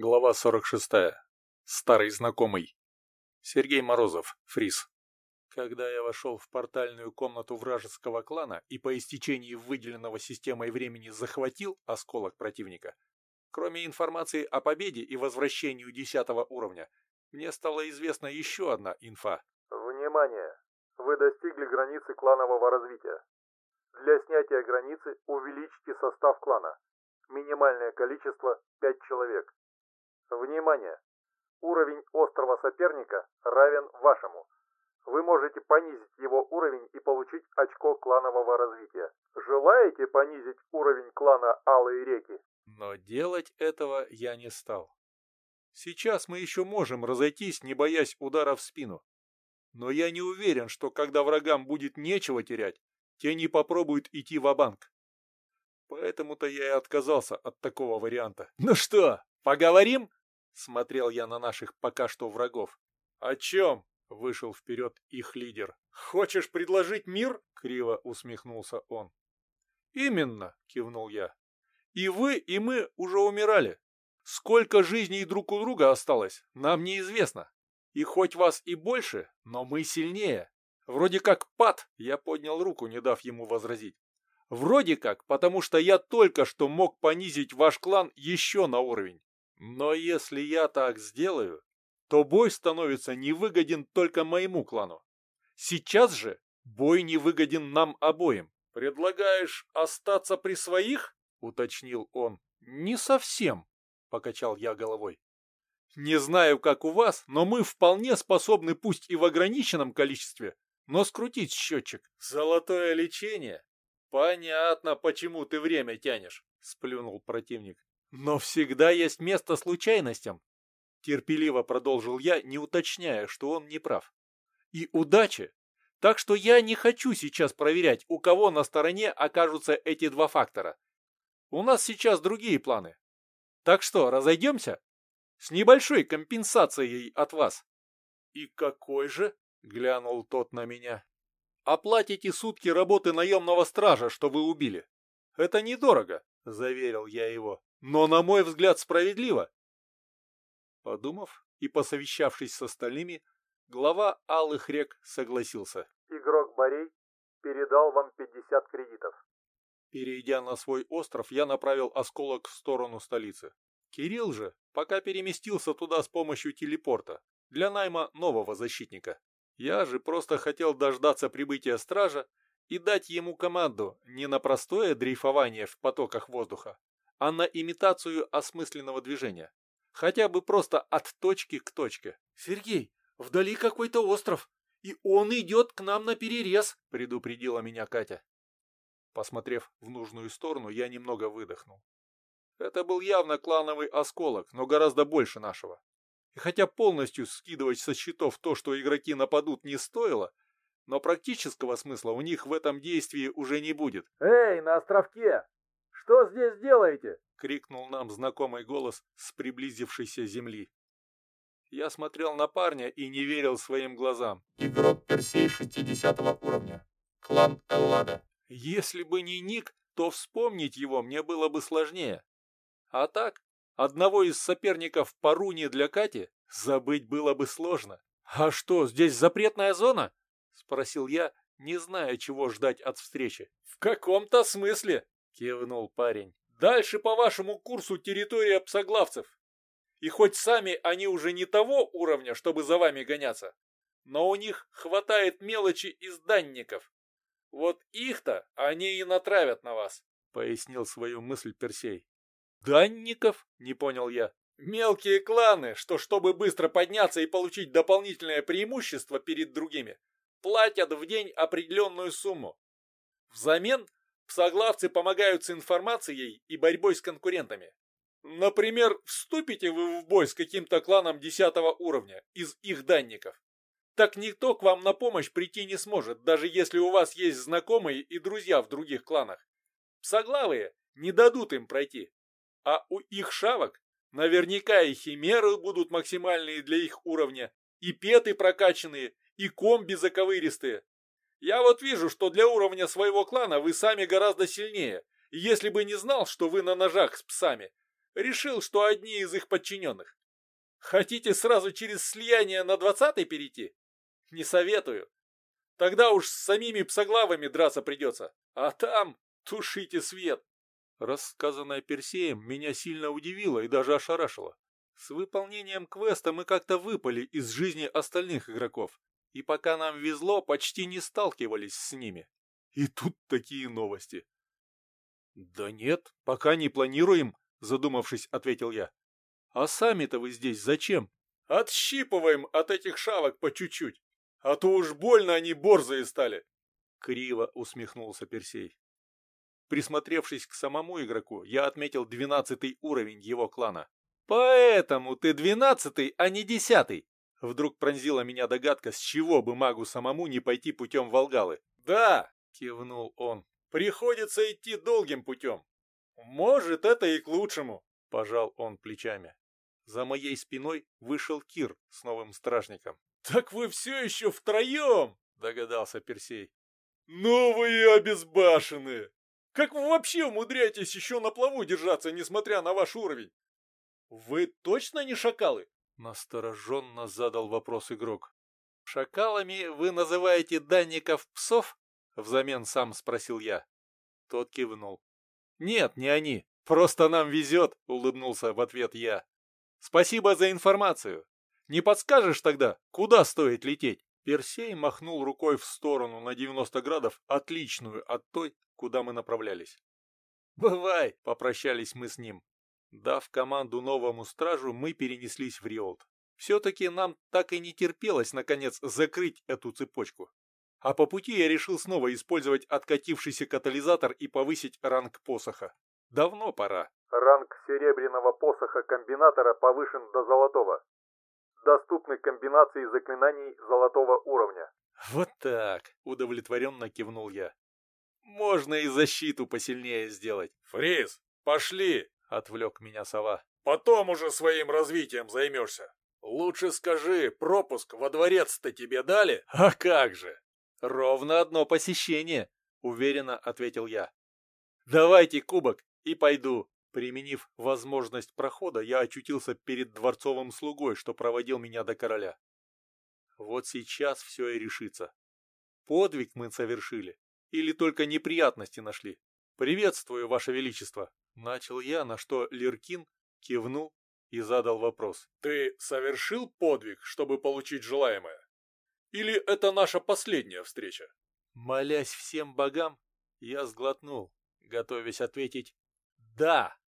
Глава 46. Старый знакомый. Сергей Морозов, Фриз. Когда я вошел в портальную комнату вражеского клана и по истечении выделенного системой времени захватил осколок противника, кроме информации о победе и возвращению десятого уровня, мне стала известна еще одна инфа. Внимание! Вы достигли границы кланового развития. Для снятия границы увеличьте состав клана. Минимальное количество – 5 человек. Внимание! Уровень острова соперника равен вашему. Вы можете понизить его уровень и получить очко кланового развития. Желаете понизить уровень клана Алые реки? Но делать этого я не стал. Сейчас мы еще можем разойтись, не боясь удара в спину. Но я не уверен, что когда врагам будет нечего терять, те не попробуют идти в банк Поэтому-то я и отказался от такого варианта. Ну что, поговорим? Смотрел я на наших пока что врагов. «О чем?» — вышел вперед их лидер. «Хочешь предложить мир?» — криво усмехнулся он. «Именно!» — кивнул я. «И вы, и мы уже умирали. Сколько жизней друг у друга осталось, нам неизвестно. И хоть вас и больше, но мы сильнее. Вроде как пад!» — я поднял руку, не дав ему возразить. «Вроде как, потому что я только что мог понизить ваш клан еще на уровень. Но если я так сделаю, то бой становится невыгоден только моему клану. Сейчас же бой невыгоден нам обоим. Предлагаешь остаться при своих? Уточнил он. Не совсем, покачал я головой. Не знаю, как у вас, но мы вполне способны, пусть и в ограниченном количестве, но скрутить счетчик. Золотое лечение? Понятно, почему ты время тянешь, сплюнул противник. Но всегда есть место случайностям. Терпеливо продолжил я, не уточняя, что он не прав. И удачи. Так что я не хочу сейчас проверять, у кого на стороне окажутся эти два фактора. У нас сейчас другие планы. Так что, разойдемся? С небольшой компенсацией от вас. И какой же? Глянул тот на меня. Оплатите сутки работы наемного стража, что вы убили. Это недорого, заверил я его но, на мой взгляд, справедливо. Подумав и посовещавшись с остальными, глава Алых рек согласился. Игрок Борей передал вам 50 кредитов. Перейдя на свой остров, я направил осколок в сторону столицы. Кирилл же пока переместился туда с помощью телепорта для найма нового защитника. Я же просто хотел дождаться прибытия стража и дать ему команду не на простое дрейфование в потоках воздуха, а на имитацию осмысленного движения. Хотя бы просто от точки к точке. «Сергей, вдали какой-то остров, и он идет к нам на перерез», — предупредила меня Катя. Посмотрев в нужную сторону, я немного выдохнул. Это был явно клановый осколок, но гораздо больше нашего. И хотя полностью скидывать со счетов то, что игроки нападут, не стоило, но практического смысла у них в этом действии уже не будет. «Эй, на островке! Что здесь делаете?» — крикнул нам знакомый голос с приблизившейся земли. Я смотрел на парня и не верил своим глазам. Игрок Персей 60 уровня. Клан Эллада. Если бы не ник, то вспомнить его мне было бы сложнее. А так, одного из соперников по руне для Кати забыть было бы сложно. «А что, здесь запретная зона?» — спросил я, не зная, чего ждать от встречи. «В каком-то смысле», кивнул парень. Дальше по вашему курсу территория псоглавцев. И хоть сами они уже не того уровня, чтобы за вами гоняться, но у них хватает мелочи из данников. Вот их-то они и натравят на вас, пояснил свою мысль Персей. Данников? Не понял я. Мелкие кланы, что чтобы быстро подняться и получить дополнительное преимущество перед другими, платят в день определенную сумму. Взамен Псоглавцы помогают с информацией и борьбой с конкурентами. Например, вступите вы в бой с каким-то кланом 10 уровня из их данников. Так никто к вам на помощь прийти не сможет, даже если у вас есть знакомые и друзья в других кланах. Псоглавые не дадут им пройти. А у их шавок наверняка и химеры будут максимальные для их уровня, и петы прокачанные, и комби заковыристые. Я вот вижу, что для уровня своего клана вы сами гораздо сильнее. Если бы не знал, что вы на ножах с псами, Решил, что одни из их подчиненных. Хотите сразу через слияние на двадцатый перейти? Не советую. Тогда уж с самими псоглавами драться придется. А там тушите свет. Рассказанное Персеем меня сильно удивило и даже ошарашило. С выполнением квеста мы как-то выпали из жизни остальных игроков, и пока нам везло, почти не сталкивались с ними. И тут такие новости. «Да нет, пока не планируем», — задумавшись, ответил я. «А сами-то вы здесь зачем?» «Отщипываем от этих шавок по чуть-чуть, а то уж больно они борзые стали», — криво усмехнулся Персей. Присмотревшись к самому игроку, я отметил двенадцатый уровень его клана. «Поэтому ты двенадцатый, а не десятый!» Вдруг пронзила меня догадка, с чего бы магу самому не пойти путем Волгалы. «Да!» — кивнул он. «Приходится идти долгим путем. Может, это и к лучшему!» — пожал он плечами. За моей спиной вышел Кир с новым стражником. «Так вы все еще втроем!» — догадался Персей. «Новые обезбашенные! Как вы вообще умудряетесь еще на плаву держаться, несмотря на ваш уровень? Вы точно не шакалы? Настороженно задал вопрос игрок. Шакалами вы называете данников псов? Взамен сам спросил я. Тот кивнул. Нет, не они. Просто нам везет, улыбнулся в ответ я. Спасибо за информацию. Не подскажешь тогда, куда стоит лететь? Персей махнул рукой в сторону на 90 градусов, отличную от той, куда мы направлялись. «Бывай!» – попрощались мы с ним. Дав команду новому стражу, мы перенеслись в Риолт. Все-таки нам так и не терпелось, наконец, закрыть эту цепочку. А по пути я решил снова использовать откатившийся катализатор и повысить ранг посоха. Давно пора. Ранг серебряного посоха комбинатора повышен до золотого доступны комбинации заклинаний золотого уровня. Вот так, удовлетворенно кивнул я. Можно и защиту посильнее сделать. Фриз, пошли, отвлек меня сова. Потом уже своим развитием займешься. Лучше скажи, пропуск во дворец-то тебе дали? А как же? Ровно одно посещение, уверенно ответил я. Давайте кубок и пойду. Применив возможность прохода, я очутился перед дворцовым слугой, что проводил меня до короля. Вот сейчас все и решится. Подвиг мы совершили или только неприятности нашли? Приветствую, Ваше Величество! Начал я, на что Леркин кивнул и задал вопрос. Ты совершил подвиг, чтобы получить желаемое? Или это наша последняя встреча? Молясь всем богам, я сглотнул, готовясь ответить «Да!»